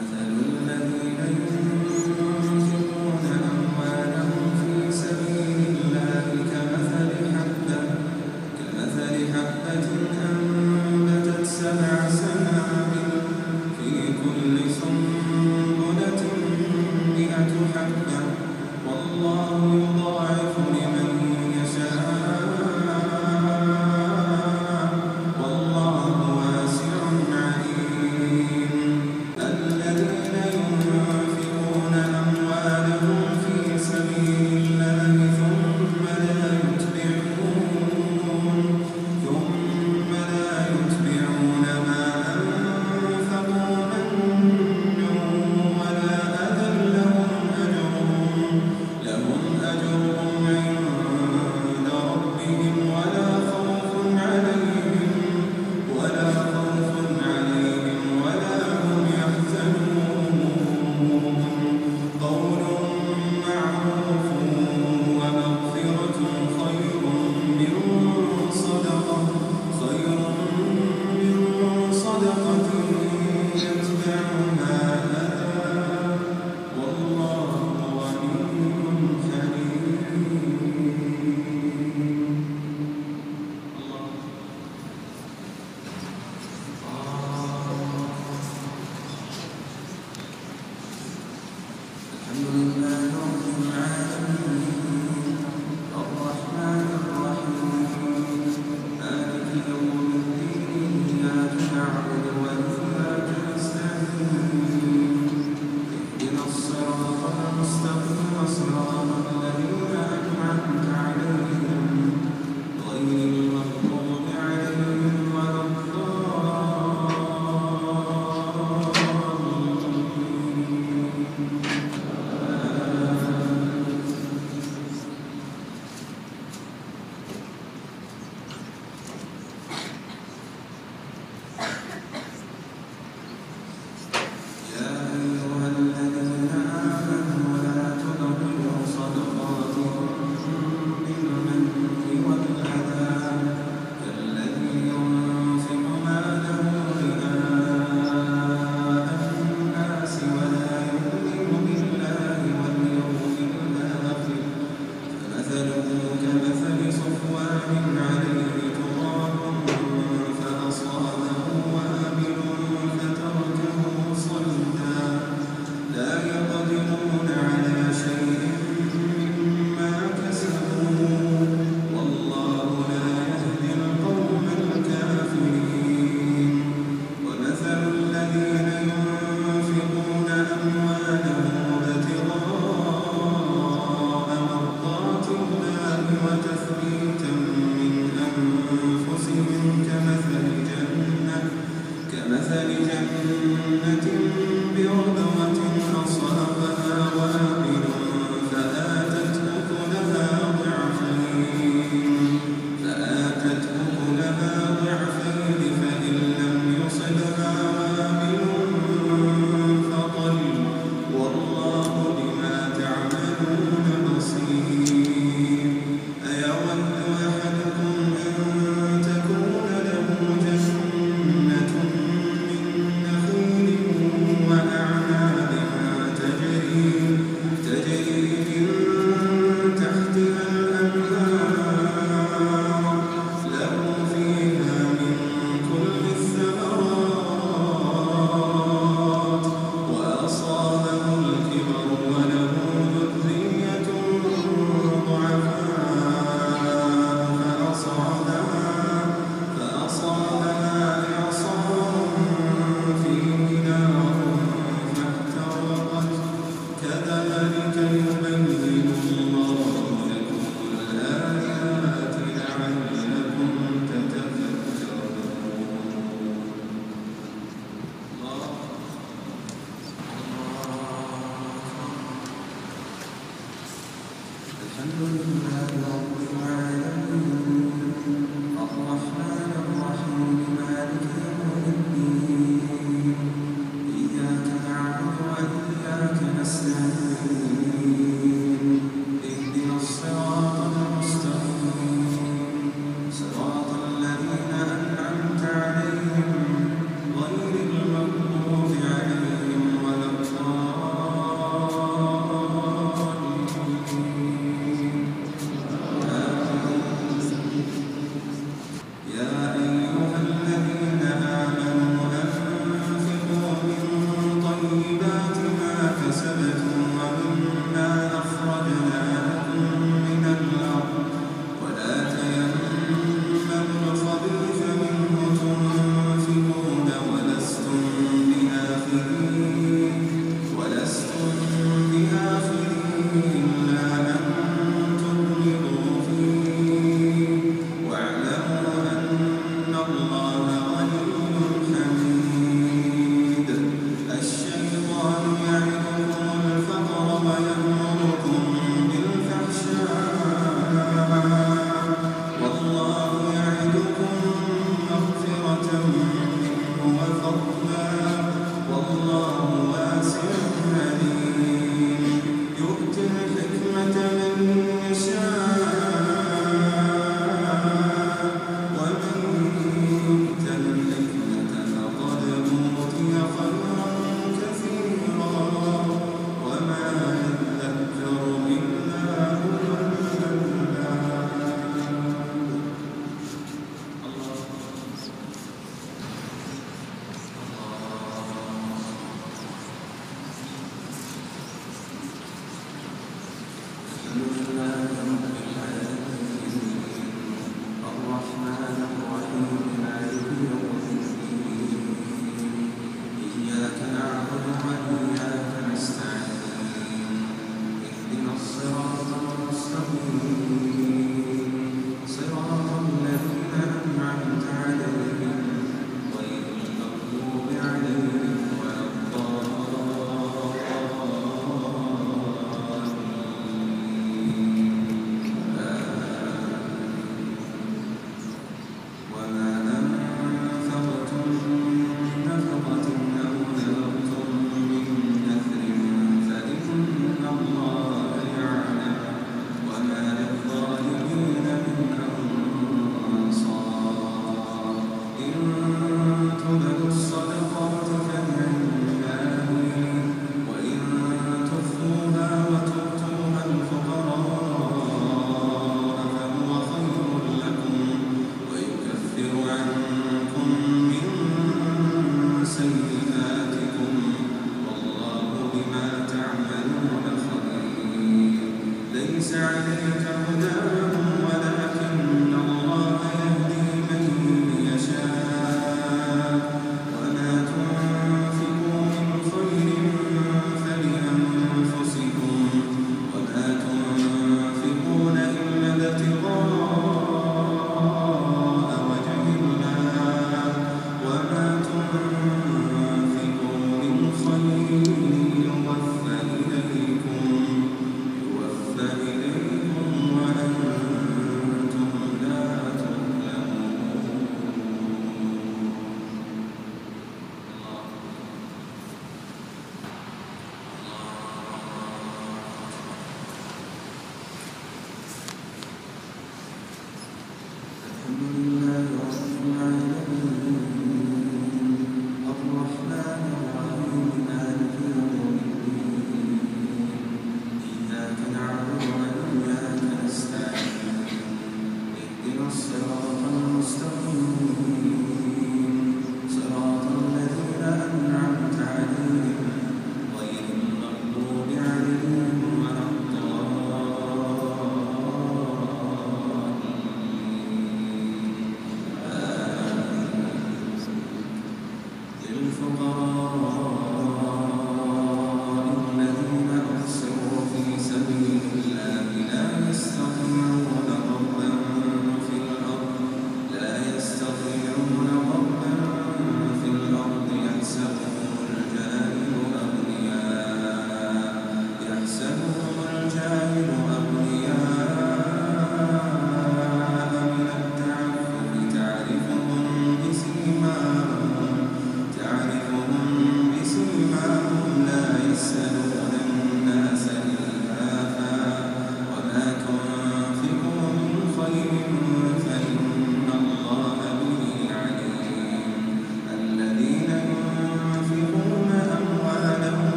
casa de.